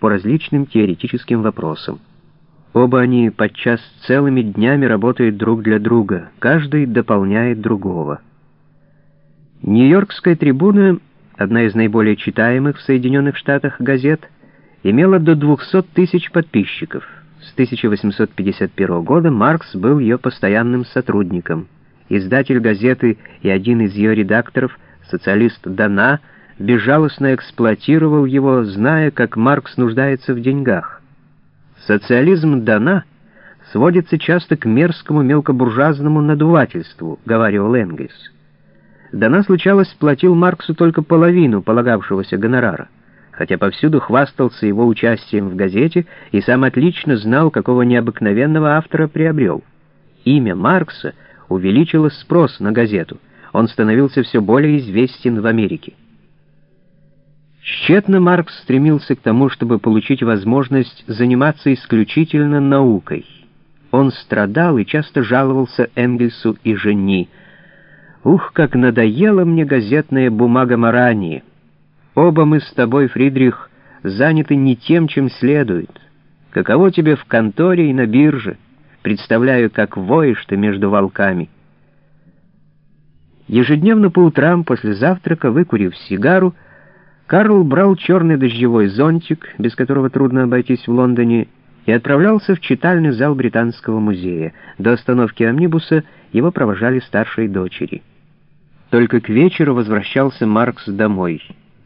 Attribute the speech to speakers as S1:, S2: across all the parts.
S1: по различным теоретическим вопросам. Оба они подчас целыми днями работают друг для друга, каждый дополняет другого. Нью-Йоркская трибуна, одна из наиболее читаемых в Соединенных Штатах газет, имела до 200 тысяч подписчиков. С 1851 года Маркс был ее постоянным сотрудником. Издатель газеты и один из ее редакторов, социалист Дана, безжалостно эксплуатировал его, зная, как Маркс нуждается в деньгах. Социализм Дана сводится часто к мерзкому мелкобуржуазному надувательству, говорил Энгельс. Дана, случалось, платил Марксу только половину полагавшегося гонорара, хотя повсюду хвастался его участием в газете и сам отлично знал, какого необыкновенного автора приобрел. Имя Маркса увеличило спрос на газету, он становился все более известен в Америке. Тщетно Маркс стремился к тому, чтобы получить возможность заниматься исключительно наукой. Он страдал и часто жаловался Энгельсу и Жени. «Ух, как надоела мне газетная бумага Марани! Оба мы с тобой, Фридрих, заняты не тем, чем следует. Каково тебе в конторе и на бирже? Представляю, как воешь ты между волками». Ежедневно по утрам после завтрака, выкурив сигару, Карл брал черный дождевой зонтик, без которого трудно обойтись в Лондоне, и отправлялся в читальный зал Британского музея. До остановки амнибуса его провожали старшие дочери. Только к вечеру возвращался Маркс домой.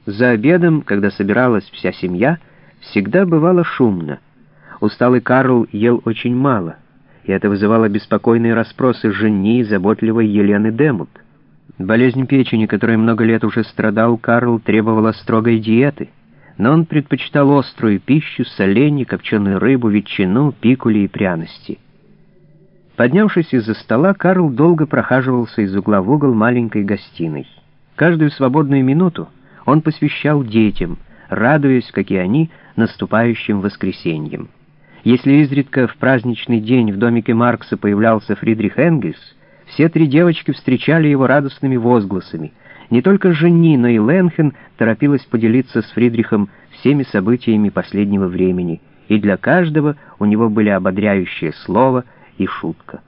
S1: За обедом, когда собиралась вся семья, всегда бывало шумно. Усталый Карл ел очень мало, и это вызывало беспокойные расспросы жени заботливой Елены Демут. Болезнь печени, которой много лет уже страдал Карл, требовала строгой диеты, но он предпочитал острую пищу, соленья, копченую рыбу, ветчину, пикули и пряности. Поднявшись из-за стола, Карл долго прохаживался из угла в угол маленькой гостиной. Каждую свободную минуту он посвящал детям, радуясь, как и они, наступающим воскресеньям. Если изредка в праздничный день в домике Маркса появлялся Фридрих Энгельс, все три девочки встречали его радостными возгласами. Не только Жени, но и Ленхен торопилась поделиться с Фридрихом всеми событиями последнего времени, и для каждого у него были ободряющее слово и шутка.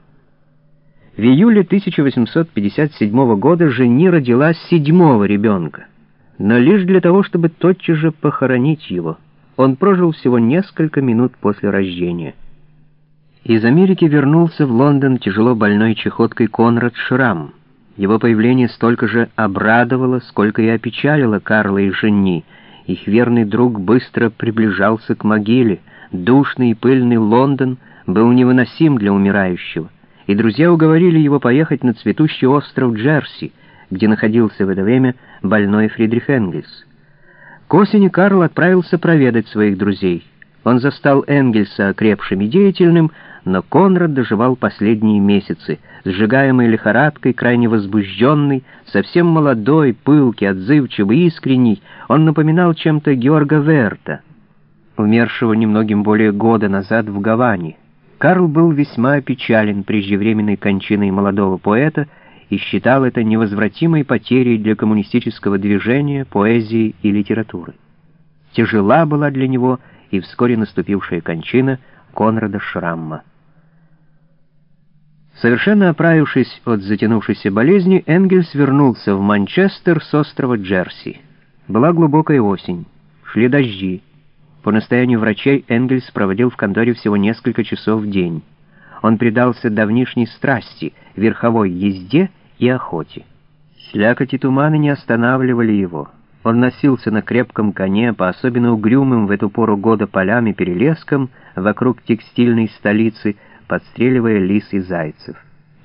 S1: В июле 1857 года Жени родила седьмого ребенка, но лишь для того, чтобы тотчас же похоронить его. Он прожил всего несколько минут после рождения. Из Америки вернулся в Лондон тяжело больной чехоткой Конрад Шрам. Его появление столько же обрадовало, сколько и опечалило Карла и Жени. Их верный друг быстро приближался к могиле. Душный и пыльный Лондон был невыносим для умирающего, и друзья уговорили его поехать на цветущий остров Джерси, где находился в это время больной Фридрих Энгельс. К осени Карл отправился проведать своих друзей. Он застал Энгельса окрепшим и деятельным, но Конрад доживал последние месяцы, сжигаемый лихорадкой, крайне возбужденный, совсем молодой, пылкий, отзывчивый, искренний, он напоминал чем-то Георга Верта, умершего немногим более года назад в Гаване. Карл был весьма опечален преждевременной кончиной молодого поэта и считал это невозвратимой потерей для коммунистического движения, поэзии и литературы. Тяжела была для него и вскоре наступившая кончина Конрада Шрамма. Совершенно оправившись от затянувшейся болезни, Энгельс вернулся в Манчестер с острова Джерси. Была глубокая осень, шли дожди. По настоянию врачей Энгельс проводил в конторе всего несколько часов в день. Он предался давнишней страсти, верховой езде и охоте. Слякоть и туманы не останавливали его. Он носился на крепком коне по особенно угрюмым в эту пору года полям и перелескам вокруг текстильной столицы, подстреливая лис и зайцев.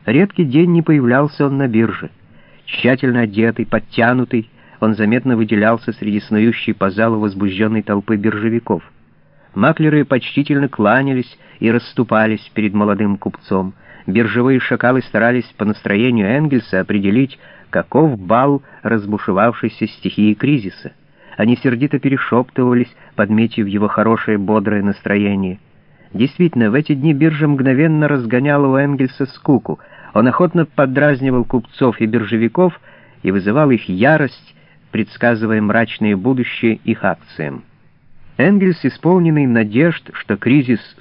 S1: Редкий день не появлялся он на бирже. Тщательно одетый, подтянутый, он заметно выделялся среди снующей по залу возбужденной толпы биржевиков. Маклеры почтительно кланялись и расступались перед молодым купцом. Биржевые шакалы старались по настроению Энгельса определить, каков бал разбушевавшейся стихии кризиса. Они сердито перешептывались, подметив его хорошее бодрое настроение — Действительно, в эти дни биржа мгновенно разгоняла у Энгельса скуку. Он охотно подразнивал купцов и биржевиков и вызывал их ярость, предсказывая мрачное будущее их акциям. Энгельс, исполненный надежд, что кризис